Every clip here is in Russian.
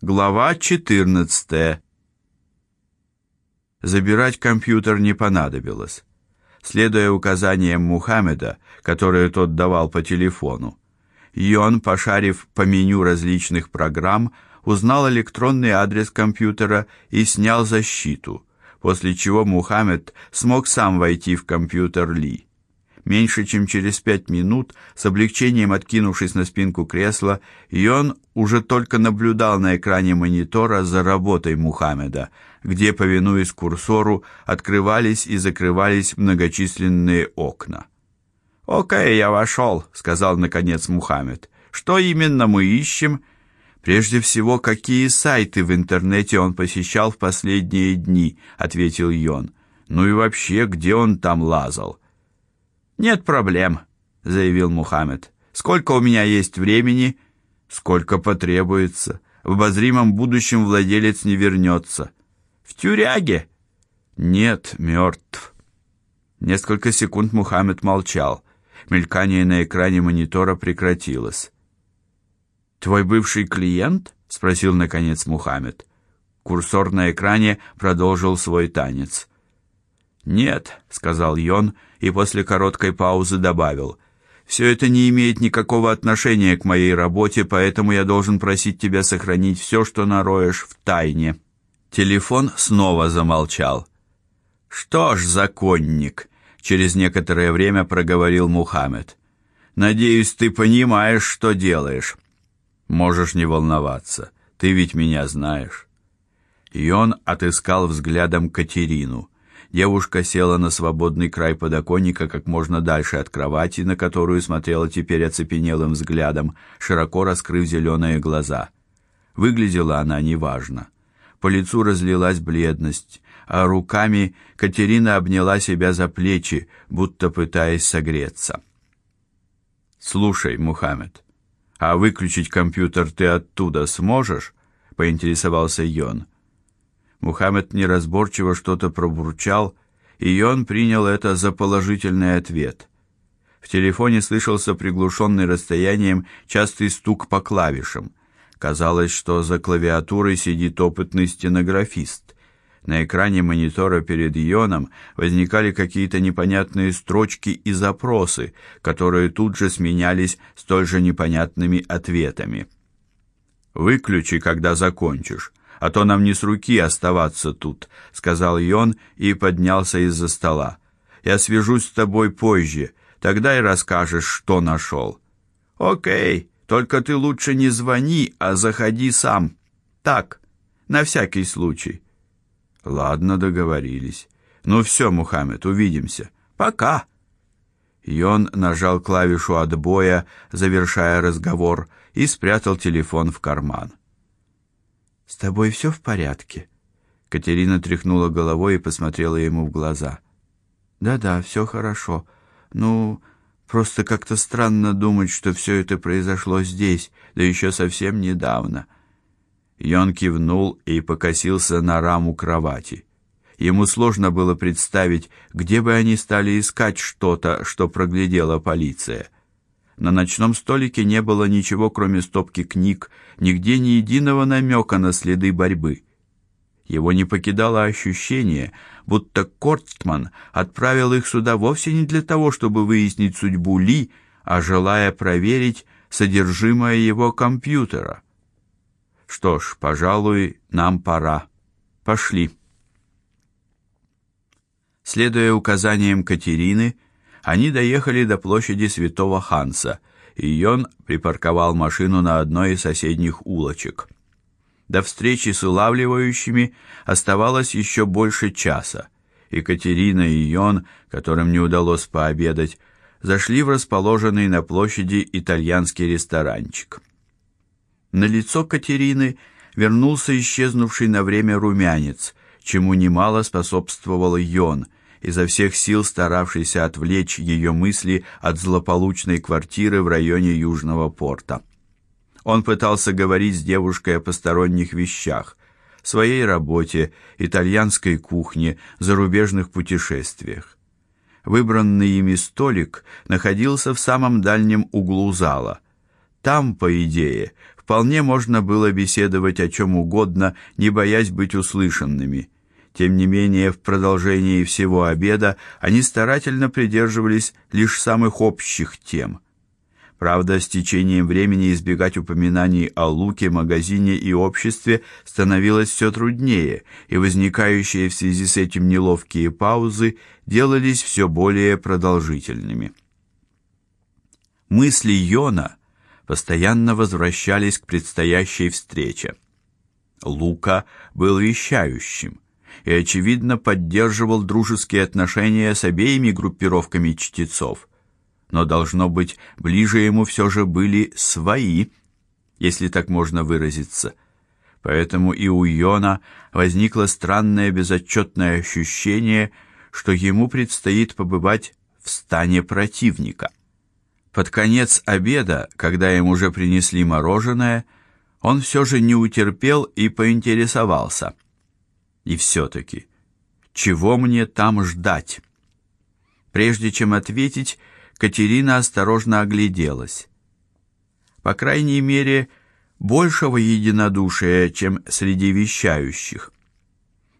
Глава 14. Забирать компьютер не понадобилось. Следуя указаниям Мухаммеда, которые тот давал по телефону, Йон, пошарив по меню различных программ, узнал электронный адрес компьютера и снял защиту, после чего Мухаммед смог сам войти в компьютер Ли. Меньше чем через пять минут, с облегчением откинувшись на спинку кресла, Йон уже только наблюдал на экране монитора за работой Мухаммеда, где, повинуясь курсору, открывались и закрывались многочисленные окна. «Окей, я вошел», — сказал наконец Мухаммед. «Что именно мы ищем?» «Прежде всего, какие сайты в интернете он посещал в последние дни», — ответил Йон. «Ну и вообще, где он там лазал?» Нет проблем, заявил Мухаммед. Сколько у меня есть времени? Сколько потребуется. В обозримом будущем владелец не вернется. В тюряге? Нет, мертв. Несколько секунд Мухаммед молчал. Мелькание на экране монитора прекратилось. Твой бывший клиент? спросил наконец Мухаммед. Курсор на экране продолжил свой танец. Нет, сказал Йон и после короткой паузы добавил: «Все это не имеет никакого отношения к моей работе, поэтому я должен просить тебя сохранить все, что нароешь в тайне. Телефон снова замолчал. Что ж, законник, через некоторое время проговорил Мухаммед. Надеюсь, ты понимаешь, что делаешь. Можешь не волноваться. Ты ведь меня знаешь. И он отыскал взглядом Катерину. Девушка села на свободный край подоконника как можно дальше от кровати, на которую смотрела теперь оцепенелым взглядом, широко раскрыв зеленые глаза. Выглядела она неважно. По лицу разлилась бледность, а руками Катерина обняла себя за плечи, будто пытаясь согреться. Слушай, Мухаммед, а выключить компьютер ты оттуда сможешь? поинтересовался Йон. Мухаммед неразборчиво что-то пробурчал, и он принял это за положительный ответ. В телефоне слышался приглушенный расстоянием частый стук по клавишам. Казалось, что за клавиатурой сидит опытный стенографист. На экране монитора перед Ионом возникали какие-то непонятные строчки и запросы, которые тут же сменялись столь же непонятными ответами. Выключи, когда закончишь, а то нам не с руки оставаться тут, сказал Йон и поднялся из-за стола. Я свяжусь с тобой позже, тогда и расскажешь, что нашел». О'кей, только ты лучше не звони, а заходи сам. Так, на всякий случай. Ладно, договорились. Ну все, Мухаммед, увидимся. Пока. Йон нажал клавишу отбоя, завершая разговор, и спрятал телефон в карман. С тобой все в порядке? Катерина тряхнула головой и посмотрела ему в глаза. Да-да, все хорошо. Ну, просто как-то странно думать, что все это произошло здесь, да еще совсем недавно. Йон кивнул и покосился на раму кровати. Ему сложно было представить, где бы они стали искать что-то, что проглядела полиция. На ночном столике не было ничего, кроме стопки книг, нигде ни единого намека на следы борьбы. Его не покидало ощущение, будто Кортман отправил их сюда вовсе не для того, чтобы выяснить судьбу Ли, а желая проверить содержимое его компьютера. Что ж, пожалуй, нам пора. Пошли. Следуя указаниям Катерины, они доехали до площади Святого Ханса, и Йон припарковал машину на одной из соседних улочек. До встречи с улавливающими оставалось еще больше часа. Екатерина и Йон, которым не удалось пообедать, зашли в расположенный на площади итальянский ресторанчик. На лицо Катерины вернулся исчезнувший на время румянец, чему немало способствовал Йон – изо всех сил старавшийся отвлечь ее мысли от злополучной квартиры в районе Южного порта. Он пытался говорить с девушкой о посторонних вещах, своей работе, итальянской кухне, зарубежных путешествиях. Выбранный ими столик находился в самом дальнем углу зала. Там, по идее, вполне можно было беседовать о чем угодно, не боясь быть услышанными. Тем не менее, в продолжении всего обеда они старательно придерживались лишь самых общих тем. Правда, с течением времени избегать упоминаний о луке, магазине и обществе становилось все труднее, и возникающие в связи с этим неловкие паузы делались все более продолжительными. Мысли Йона постоянно возвращались к предстоящей встрече. Лука был вещающим и очевидно поддерживал дружеские отношения с обеими группировками чтецов. Но должно быть, ближе ему все же были свои, если так можно выразиться. Поэтому и у Йона возникло странное безотчетное ощущение, что ему предстоит побывать в стане противника. Под конец обеда, когда им уже принесли мороженое, он все же не утерпел и поинтересовался. И все таки чего мне там ждать? Прежде чем ответить, Катерина осторожно огляделась. По крайней мере, большего единодушия, чем среди вещающих.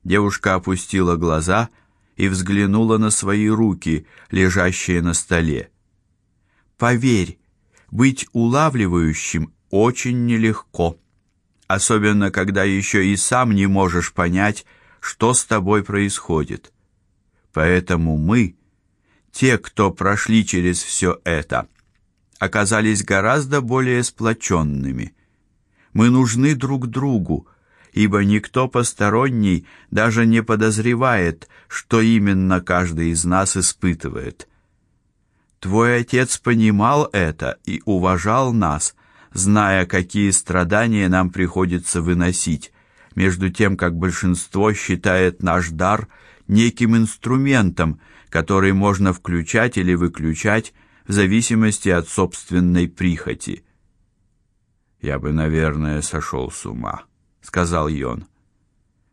Девушка опустила глаза и взглянула на свои руки, лежащие на столе. Поверь, быть улавливающим очень нелегко, особенно когда еще и сам не можешь понять, что с тобой происходит. Поэтому мы, те, кто прошли через все это, оказались гораздо более сплоченными. Мы нужны друг другу, ибо никто посторонний даже не подозревает, что именно каждый из нас испытывает. Твой отец понимал это и уважал нас, зная, какие страдания нам приходится выносить, между тем как большинство считает наш дар неким инструментом, который можно включать или выключать в зависимости от собственной прихоти. Я бы, наверное, сошел с ума, сказал Йон.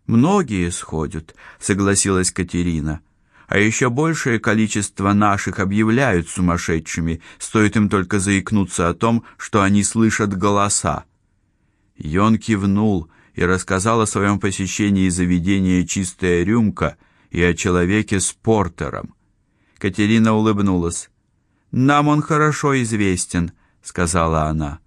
Многие сходят, согласилась Катерина а еще большее количество наших объявляют сумасшедшими, стоит им только заикнуться о том, что они слышат голоса. Йон кивнул и рассказал о своем посещении заведения «Чистая рюмка» и о человеке с портером. Катерина улыбнулась. «Нам он хорошо известен», — сказала она.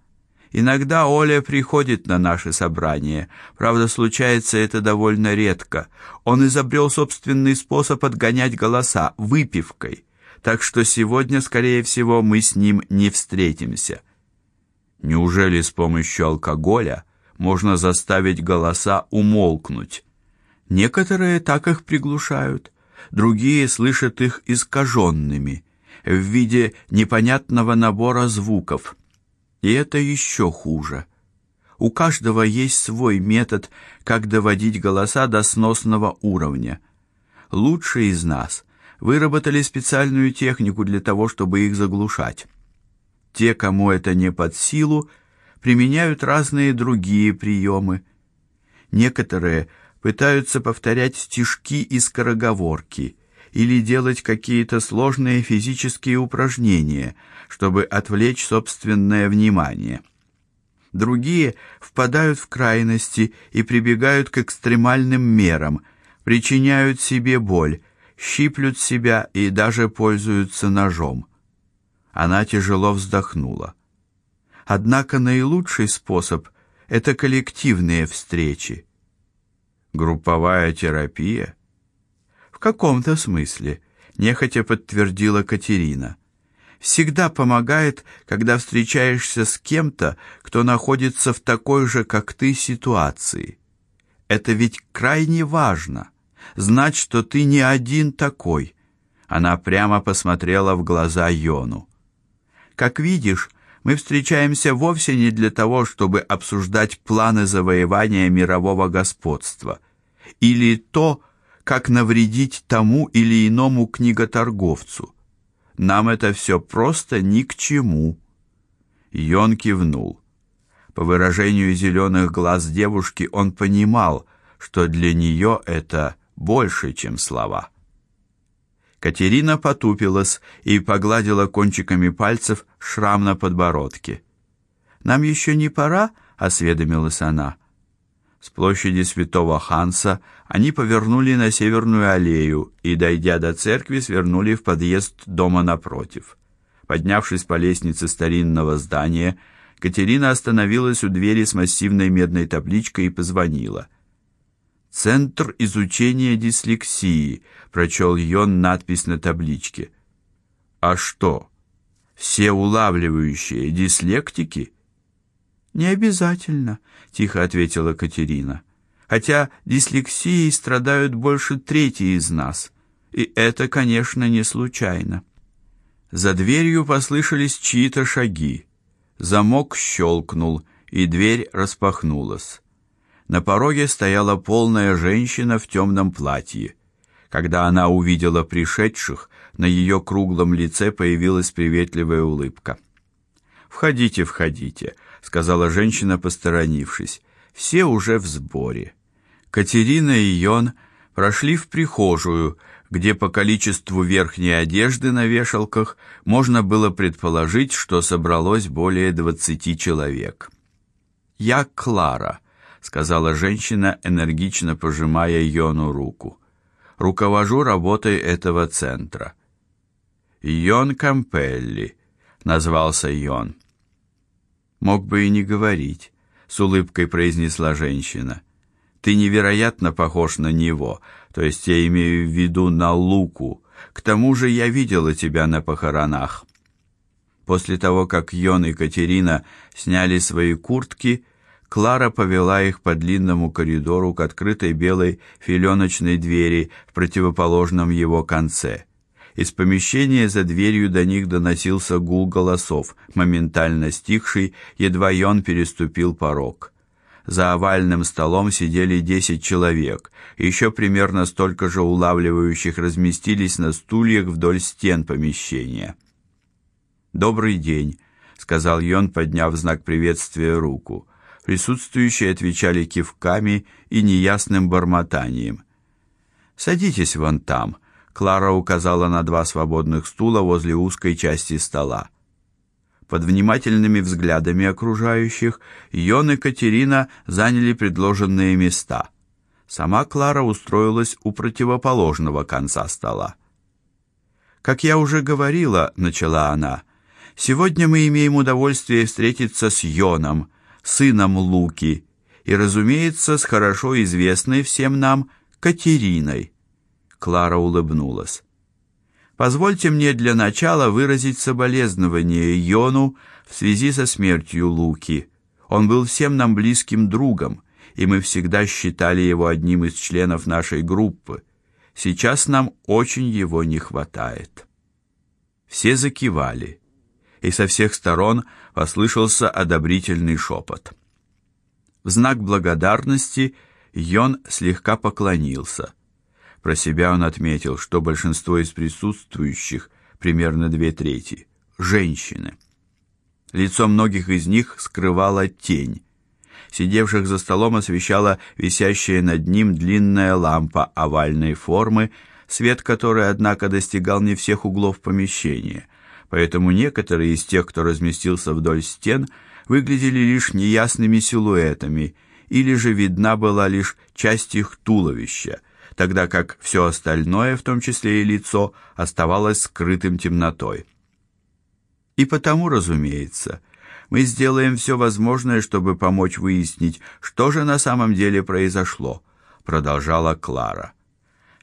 Иногда Оля приходит на наши собрания. Правда, случается это довольно редко. Он изобрел собственный способ отгонять голоса выпивкой. Так что сегодня, скорее всего, мы с ним не встретимся. Неужели с помощью алкоголя можно заставить голоса умолкнуть? Некоторые так их приглушают, другие слышат их искаженными, в виде непонятного набора звуков. И это еще хуже. У каждого есть свой метод, как доводить голоса до сносного уровня. Лучшие из нас выработали специальную технику для того, чтобы их заглушать. Те, кому это не под силу, применяют разные другие приемы. Некоторые пытаются повторять стишки и скороговорки или делать какие-то сложные физические упражнения, чтобы отвлечь собственное внимание. Другие впадают в крайности и прибегают к экстремальным мерам, причиняют себе боль, щиплют себя и даже пользуются ножом. Она тяжело вздохнула. Однако наилучший способ это коллективные встречи. Групповая терапия в каком-то смысле, нехотя подтвердила Катерина. Всегда помогает, когда встречаешься с кем-то, кто находится в такой же, как ты, ситуации. Это ведь крайне важно знать, что ты не один такой. Она прямо посмотрела в глаза Йону. Как видишь, мы встречаемся вовсе не для того, чтобы обсуждать планы завоевания мирового господства или то, как навредить тому или иному книготорговцу. Нам это все просто ни к чему. Йон кивнул. По выражению зеленых глаз девушки он понимал, что для нее это больше, чем слова. Катерина потупилась и погладила кончиками пальцев шрам на подбородке. Нам еще не пора осведомилась она. С площади Святого Ханса они повернули на северную аллею и, дойдя до церкви, свернули в подъезд дома напротив. Поднявшись по лестнице старинного здания, Катерина остановилась у двери с массивной медной табличкой и позвонила. Центр изучения дислексии, прочел Йон надпись на табличке. А что? Все улавливающие дислектики? Не обязательно, тихо ответила Катерина. Хотя дислексией страдают больше трети из нас, и это, конечно, не случайно. За дверью послышались чьи-то шаги. Замок щелкнул, и дверь распахнулась. На пороге стояла полная женщина в темном платье. Когда она увидела пришедших, на ее круглом лице появилась приветливая улыбка. "Входите, входите", сказала женщина, посторонившись. "Все уже в сборе". Катерина и Йон прошли в прихожую, где по количеству верхней одежды на вешалках можно было предположить, что собралось более двадцати человек. "Я Клара", сказала женщина, энергично пожимая Йону руку. "Руковожу работой этого центра". Йон Кампелли, назвался Йон. Мог бы и не говорить, с улыбкой произнесла женщина. Ты невероятно похож на него, то есть я имею в виду на Луку. К тому же я видела тебя на похоронах. После того, как Йон и Катерина сняли свои куртки, Клара повела их по длинному коридору к открытой белой филеночной двери в противоположном его конце. Из помещения за дверью до них доносился гул голосов, моментально стихший, едва он переступил порог. За овальным столом сидели десять человек. Еще примерно столько же улавливающих разместились на стульях вдоль стен помещения. Добрый день, сказал Йон, подняв знак приветствия руку. Присутствующие отвечали кивками и неясным бормотанием. Садитесь вон там, Клара указала на два свободных стула возле узкой части стола. Под внимательными взглядами окружающих Йон и Катерина заняли предложенные места. Сама Клара устроилась у противоположного конца стола. Как я уже говорила, начала она. Сегодня мы имеем удовольствие встретиться с Йоном, сыном Луки, и, разумеется, с хорошо известной всем нам Катериной. Клара улыбнулась. Позвольте мне для начала выразить соболезнование Йону в связи со смертью Луки. Он был всем нам близким другом, и мы всегда считали его одним из членов нашей группы. Сейчас нам очень его не хватает. Все закивали, и со всех сторон послышался одобрительный шепот. В знак благодарности Йон слегка поклонился. Про себя он отметил, что большинство из присутствующих, примерно две трети, женщины. Лицо многих из них скрывала тень. Сидевших за столом освещала висящая над ним длинная лампа овальной формы, свет которой, однако, достигал не всех углов помещения. Поэтому некоторые из тех, кто разместился вдоль стен, выглядели лишь неясными силуэтами, или же видна была лишь часть их туловища тогда как все остальное, в том числе и лицо, оставалось скрытым темнотой. И потому, разумеется, мы сделаем все возможное, чтобы помочь выяснить, что же на самом деле произошло, продолжала Клара.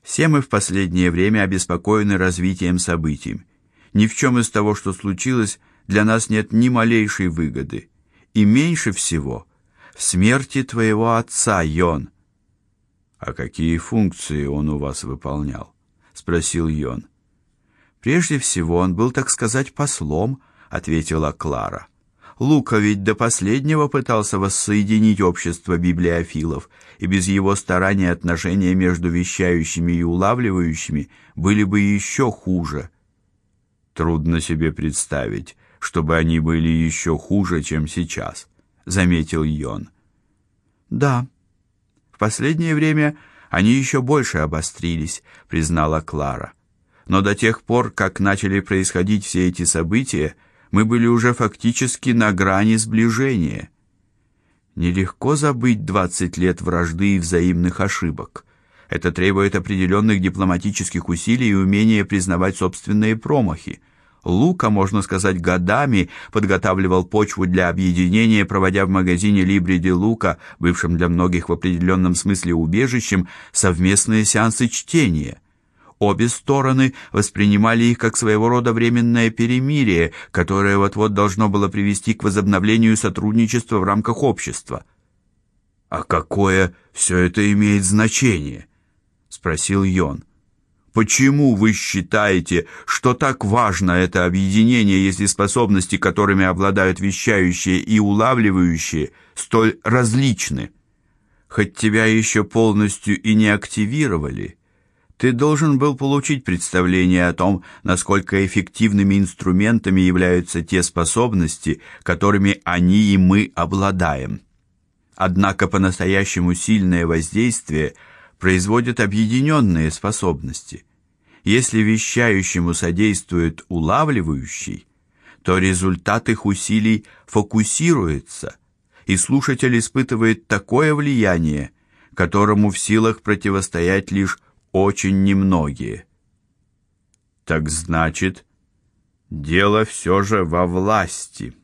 Все мы в последнее время обеспокоены развитием событий. Ни в чем из того, что случилось, для нас нет ни малейшей выгоды, и меньше всего в смерти твоего отца, Йон. А какие функции он у вас выполнял? спросил Йон. Прежде всего, он был, так сказать, послом, ответила Клара. Лука ведь до последнего пытался воссоединить общество библиофилов, и без его стараний отношения между вещающими и улавливающими были бы еще хуже. Трудно себе представить, чтобы они были еще хуже, чем сейчас, заметил Йон. Да, в последнее время они еще больше обострились, признала Клара. Но до тех пор, как начали происходить все эти события, мы были уже фактически на грани сближения. Нелегко забыть двадцать лет вражды и взаимных ошибок. Это требует определенных дипломатических усилий и умения признавать собственные промахи. Лука, можно сказать, годами подготавливал почву для объединения, проводя в магазине Libri di Luca, бывшем для многих в определенном смысле убежищем, совместные сеансы чтения. Обе стороны воспринимали их как своего рода временное перемирие, которое вот-вот должно было привести к возобновлению сотрудничества в рамках общества. А какое все это имеет значение? Спросил Йон. Почему вы считаете, что так важно это объединение, если способности, которыми обладают вещающие и улавливающие, столь различны? Хоть тебя еще полностью и не активировали, ты должен был получить представление о том, насколько эффективными инструментами являются те способности, которыми они и мы обладаем. Однако по-настоящему сильное воздействие производят объединенные способности. Если вещающему содействует улавливающий, то результат их усилий фокусируется, и слушатель испытывает такое влияние, которому в силах противостоять лишь очень немногие. Так значит, дело все же во власти.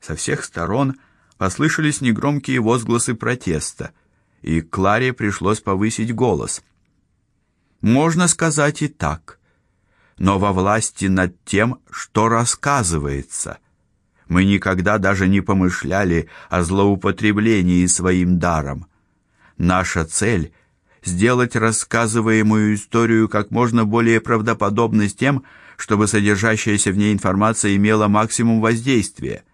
Со всех сторон послышались негромкие возгласы протеста, и Кларе пришлось повысить голос. Можно сказать и так. Но во власти над тем, что рассказывается. Мы никогда даже не помышляли о злоупотреблении своим даром. Наша цель сделать рассказываемую историю как можно более правдоподобной с тем, чтобы содержащаяся в ней информация имела максимум воздействия.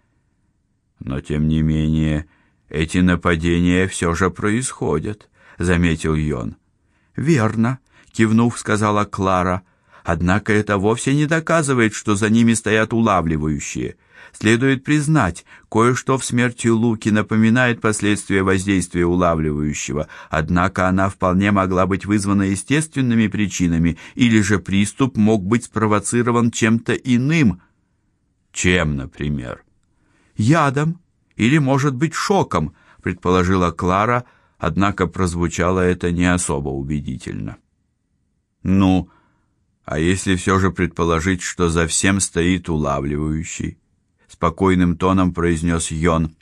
Но тем не менее, эти нападения все же происходят, заметил Йон. Верно, кивнув, сказала Клара. Однако это вовсе не доказывает, что за ними стоят улавливающие. Следует признать, кое-что в смерти Луки напоминает последствия воздействия улавливающего, однако она вполне могла быть вызвана естественными причинами, или же приступ мог быть спровоцирован чем-то иным. Чем, например? Ядом или, может быть, шоком, предположила Клара, однако прозвучало это не особо убедительно. Ну, а если все же предположить, что за всем стоит улавливающий? спокойным тоном произнес Йон,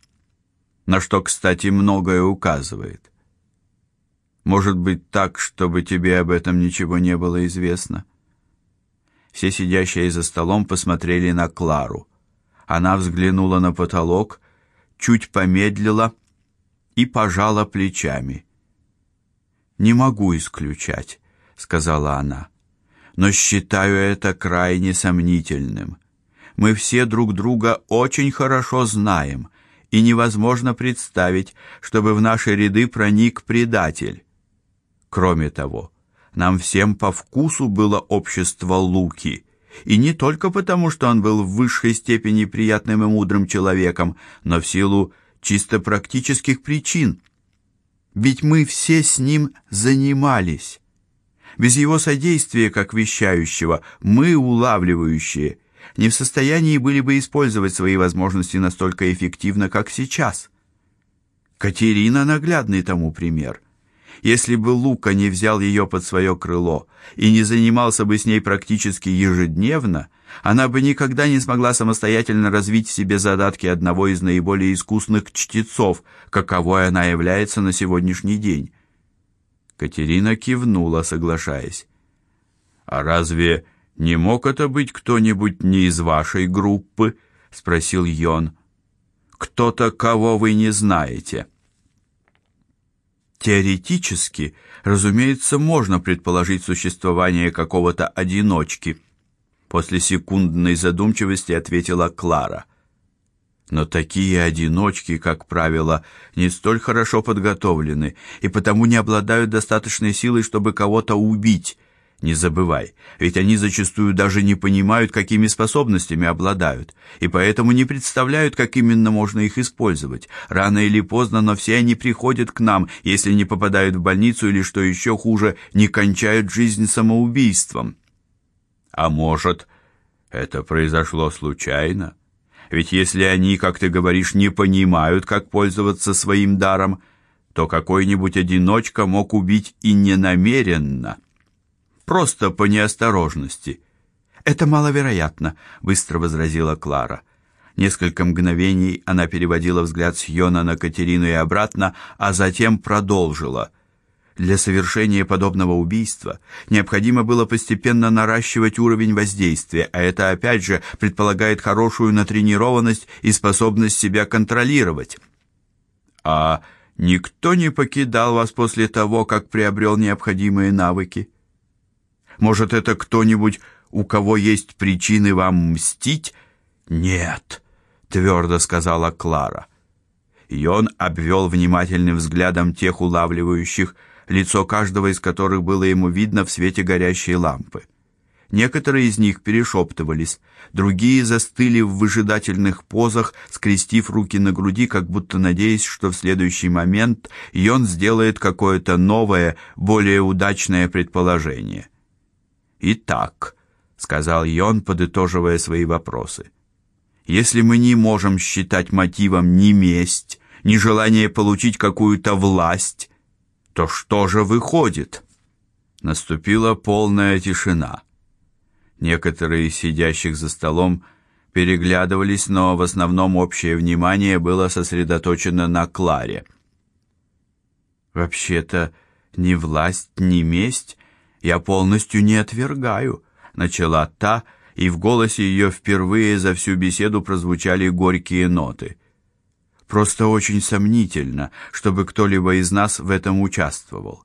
на что, кстати, многое указывает. Может быть так, чтобы тебе об этом ничего не было известно. Все сидящие за столом посмотрели на Клару. Она взглянула на потолок, чуть помедлила и пожала плечами. Не могу исключать, сказала она. Но считаю это крайне сомнительным мы все друг друга очень хорошо знаем, и невозможно представить, чтобы в наши ряды проник предатель. Кроме того, нам всем по вкусу было общество Луки, и не только потому, что он был в высшей степени приятным и мудрым человеком, но в силу чисто практических причин. Ведь мы все с ним занимались. Без его содействия как вещающего мы улавливающие не в состоянии были бы использовать свои возможности настолько эффективно, как сейчас. Катерина наглядный тому пример. Если бы Лука не взял ее под свое крыло и не занимался бы с ней практически ежедневно, она бы никогда не смогла самостоятельно развить в себе задатки одного из наиболее искусных чтецов, каковой она является на сегодняшний день. Катерина кивнула, соглашаясь. А разве не мог это быть кто-нибудь не из вашей группы? спросил Йон. Кто-то, кого вы не знаете. Теоретически, разумеется, можно предположить существование какого-то одиночки. После секундной задумчивости ответила Клара. Но такие одиночки, как правило, не столь хорошо подготовлены и потому не обладают достаточной силой, чтобы кого-то убить. Не забывай, ведь они зачастую даже не понимают, какими способностями обладают, и поэтому не представляют, как именно можно их использовать. Рано или поздно, но все они приходят к нам, если не попадают в больницу или что еще хуже, не кончают жизнь самоубийством. А может, это произошло случайно? Ведь если они, как ты говоришь, не понимают, как пользоваться своим даром, то какой-нибудь одиночка мог убить и ненамеренно, просто по неосторожности. Это маловероятно, быстро возразила Клара. Несколько мгновений она переводила взгляд с Йона на Катерину и обратно, а затем продолжила. Для совершения подобного убийства необходимо было постепенно наращивать уровень воздействия, а это опять же предполагает хорошую натренированность и способность себя контролировать. А никто не покидал вас после того, как приобрел необходимые навыки? Может, это кто-нибудь, у кого есть причины вам мстить? Нет, твердо сказала Клара. И он обвел внимательным взглядом тех улавливающих, лицо каждого из которых было ему видно в свете горящей лампы. Некоторые из них перешептывались, другие застыли в выжидательных позах, скрестив руки на груди, как будто надеясь, что в следующий момент Йон сделает какое-то новое, более удачное предположение. «Итак», — сказал Йон, подытоживая свои вопросы, «если мы не можем считать мотивом ни месть, ни желание получить какую-то власть, то что же выходит?» Наступила полная тишина. Некоторые из сидящих за столом переглядывались, но в основном общее внимание было сосредоточено на Кларе. «Вообще-то ни власть, ни месть я полностью не отвергаю», — начала та, и в голосе ее впервые за всю беседу прозвучали горькие ноты. «Просто очень сомнительно, чтобы кто-либо из нас в этом участвовал.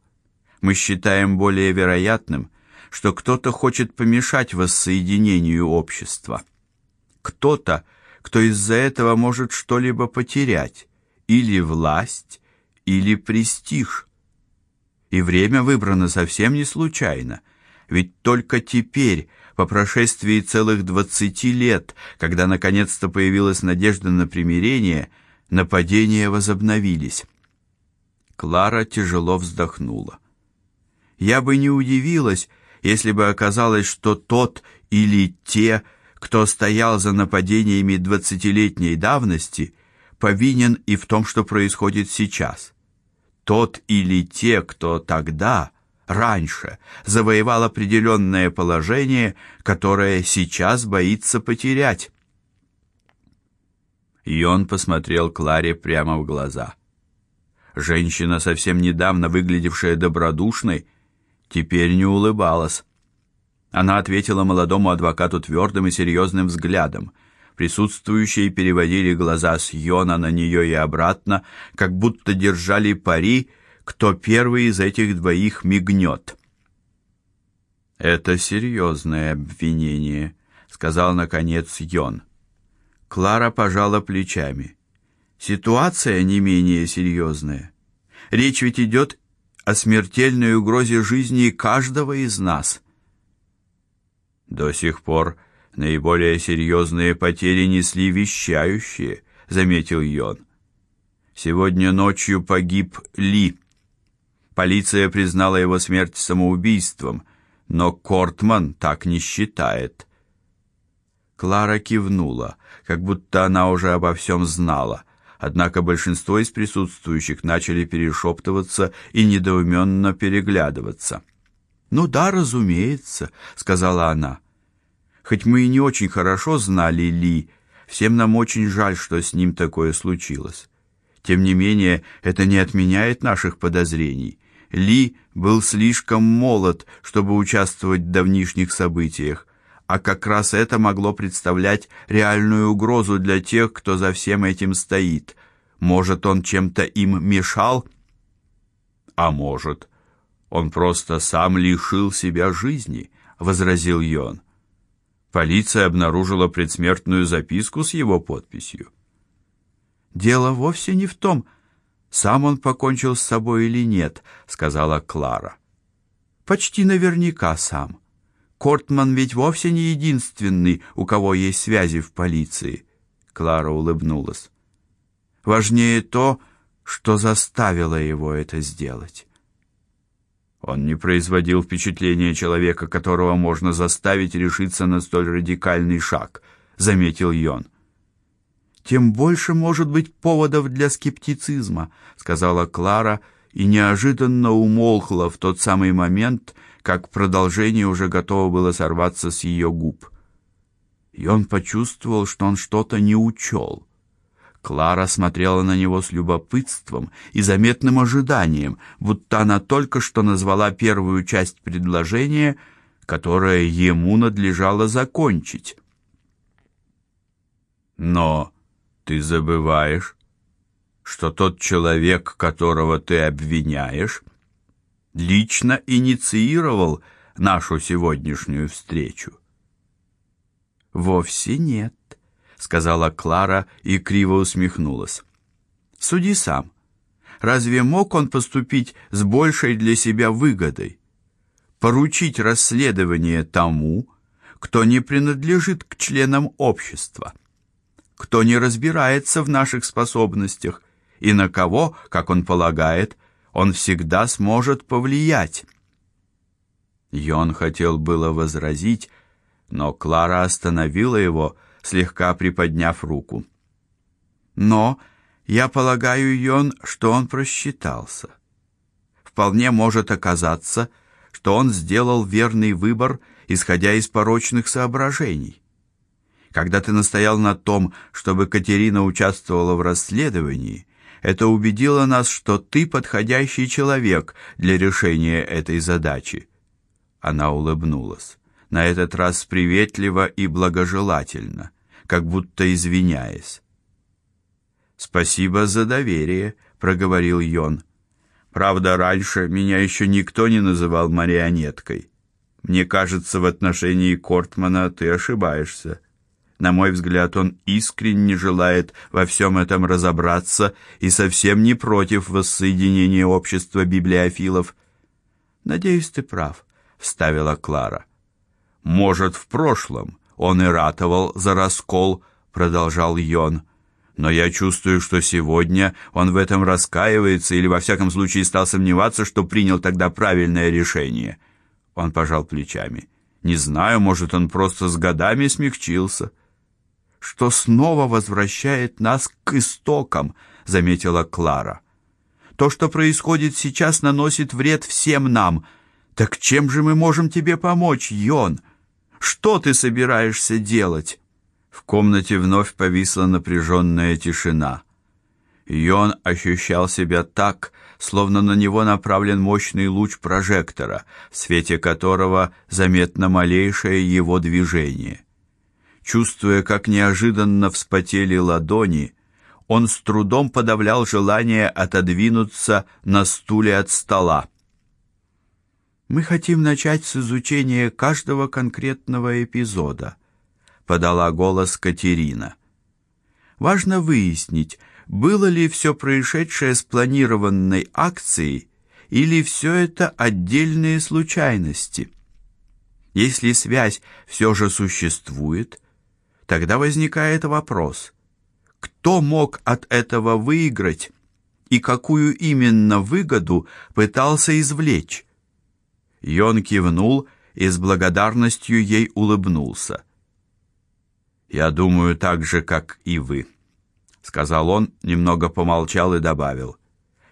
Мы считаем более вероятным, что кто-то хочет помешать воссоединению общества. Кто-то, кто из-за этого может что-либо потерять, или власть, или престиж. И время выбрано совсем не случайно, ведь только теперь, по прошествии целых двадцати лет, когда наконец-то появилась надежда на примирение, нападения возобновились. Клара тяжело вздохнула. Я бы не удивилась, если бы оказалось, что тот или те, кто стоял за нападениями двадцатилетней давности, повинен и в том, что происходит сейчас. Тот или те, кто тогда, раньше, завоевал определенное положение, которое сейчас боится потерять. И он посмотрел Кларе прямо в глаза. Женщина, совсем недавно выглядевшая добродушной, теперь не улыбалась. Она ответила молодому адвокату твердым и серьезным взглядом. Присутствующие переводили глаза с Йона на нее и обратно, как будто держали пари, кто первый из этих двоих мигнет. Это серьезное обвинение, сказал наконец Йон. Клара пожала плечами. Ситуация не менее серьезная. Речь ведь идет о смертельной угрозе жизни каждого из нас. До сих пор наиболее серьезные потери несли вещающие, заметил Йон. Сегодня ночью погиб Ли. Полиция признала его смерть самоубийством, но Кортман так не считает. Клара кивнула, как будто она уже обо всем знала. Однако большинство из присутствующих начали перешептываться и недоуменно переглядываться. "Ну да, разумеется", сказала она. "Хоть мы и не очень хорошо знали Ли, всем нам очень жаль, что с ним такое случилось. Тем не менее, это не отменяет наших подозрений. Ли был слишком молод, чтобы участвовать в давнишних событиях, а как раз это могло представлять реальную угрозу для тех, кто за всем этим стоит. Может, он чем-то им мешал? А может, он просто сам лишил себя жизни, возразил Йон. Полиция обнаружила предсмертную записку с его подписью. Дело вовсе не в том, сам он покончил с собой или нет, сказала Клара. Почти наверняка сам. Кортман ведь вовсе не единственный, у кого есть связи в полиции. Клара улыбнулась. Важнее то, что заставило его это сделать. Он не производил впечатления человека, которого можно заставить решиться на столь радикальный шаг, заметил Йон. тем больше может быть поводов для скептицизма, сказала Клара и неожиданно умолкла в тот самый момент, как продолжение уже готово было сорваться с ее губ. И он почувствовал, что он что-то не учел. Клара смотрела на него с любопытством и заметным ожиданием, будто она только что назвала первую часть предложения, которое ему надлежало закончить. Но ты забываешь, что тот человек, которого ты обвиняешь, лично инициировал нашу сегодняшнюю встречу. Вовсе нет, сказала Клара и криво усмехнулась. Суди сам. Разве мог он поступить с большей для себя выгодой? Поручить расследование тому, кто не принадлежит к членам общества, кто не разбирается в наших способностях и на кого, как он полагает, он всегда сможет повлиять. Йон хотел было возразить, но Клара остановила его, слегка приподняв руку. Но я полагаю, Йон, что он просчитался. Вполне может оказаться, что он сделал верный выбор, исходя из порочных соображений. Когда ты настоял на том, чтобы Катерина участвовала в расследовании, это убедило нас, что ты подходящий человек для решения этой задачи. Она улыбнулась, на этот раз приветливо и благожелательно, как будто извиняясь. Спасибо за доверие, проговорил Йон. Правда, раньше меня еще никто не называл марионеткой. Мне кажется, в отношении Кортмана ты ошибаешься. На мой взгляд, он искренне желает во всем этом разобраться и совсем не против воссоединения общества библиофилов. Надеюсь, ты прав, вставила Клара. Может, в прошлом он и ратовал за раскол, продолжал Йон. Но я чувствую, что сегодня он в этом раскаивается или во всяком случае стал сомневаться, что принял тогда правильное решение. Он пожал плечами. Не знаю, может, он просто с годами смягчился что снова возвращает нас к истокам, заметила Клара. То, что происходит сейчас, наносит вред всем нам. Так чем же мы можем тебе помочь, Йон? Что ты собираешься делать? В комнате вновь повисла напряженная тишина. Йон ощущал себя так, словно на него направлен мощный луч прожектора, в свете которого заметно малейшее его движение. Чувствуя, как неожиданно вспотели ладони, он с трудом подавлял желание отодвинуться на стуле от стола. Мы хотим начать с изучения каждого конкретного эпизода, подала голос Катерина. Важно выяснить, было ли все происшедшее спланированной акцией или все это отдельные случайности. Если связь все же существует, Тогда возникает вопрос: кто мог от этого выиграть и какую именно выгоду пытался извлечь? Йон кивнул и с благодарностью ей улыбнулся. Я думаю так же, как и вы, сказал он, немного помолчал и добавил: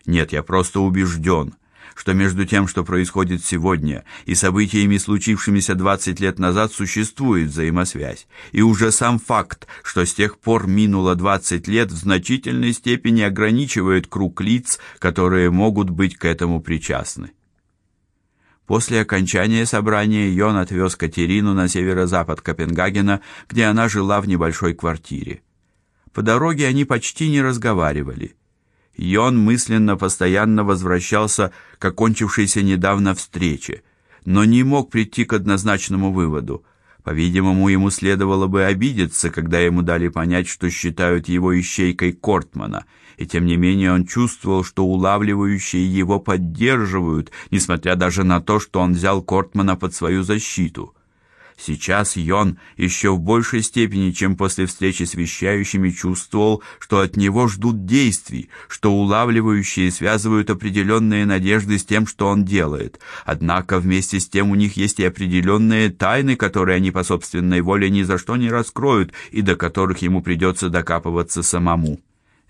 Нет, я просто убежден, что между тем, что происходит сегодня, и событиями, случившимися 20 лет назад, существует взаимосвязь. И уже сам факт, что с тех пор минуло 20 лет, в значительной степени ограничивает круг лиц, которые могут быть к этому причастны. После окончания собрания Йон отвез Катерину на северо-запад Копенгагена, где она жила в небольшой квартире. По дороге они почти не разговаривали и он мысленно постоянно возвращался к окончившейся недавно встрече, но не мог прийти к однозначному выводу. По-видимому, ему следовало бы обидеться, когда ему дали понять, что считают его ищейкой Кортмана, и тем не менее он чувствовал, что улавливающие его поддерживают, несмотря даже на то, что он взял Кортмана под свою защиту. Сейчас Йон еще в большей степени, чем после встречи с вещающими, чувствовал, что от него ждут действий, что улавливающие связывают определенные надежды с тем, что он делает. Однако вместе с тем у них есть и определенные тайны, которые они по собственной воле ни за что не раскроют и до которых ему придется докапываться самому.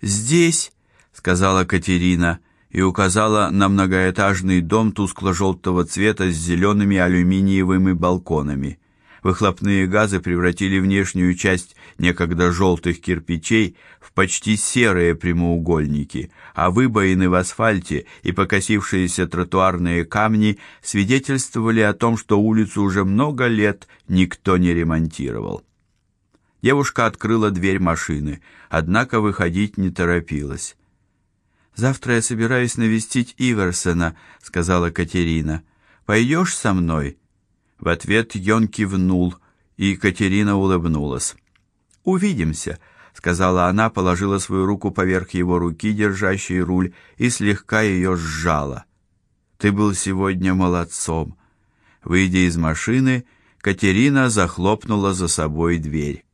"Здесь", сказала Катерина и указала на многоэтажный дом тускло-желтого цвета с зелеными алюминиевыми балконами. Выхлопные газы превратили внешнюю часть некогда желтых кирпичей в почти серые прямоугольники, а выбоины в асфальте и покосившиеся тротуарные камни свидетельствовали о том, что улицу уже много лет никто не ремонтировал. Девушка открыла дверь машины, однако выходить не торопилась. Завтра я собираюсь навестить Иверсена, сказала Катерина. Пойдешь со мной? В ответ Йон кивнул, и Катерина улыбнулась. Увидимся, сказала она, положила свою руку поверх его руки, держащей руль, и слегка ее сжала. Ты был сегодня молодцом. Выйдя из машины, Катерина захлопнула за собой дверь.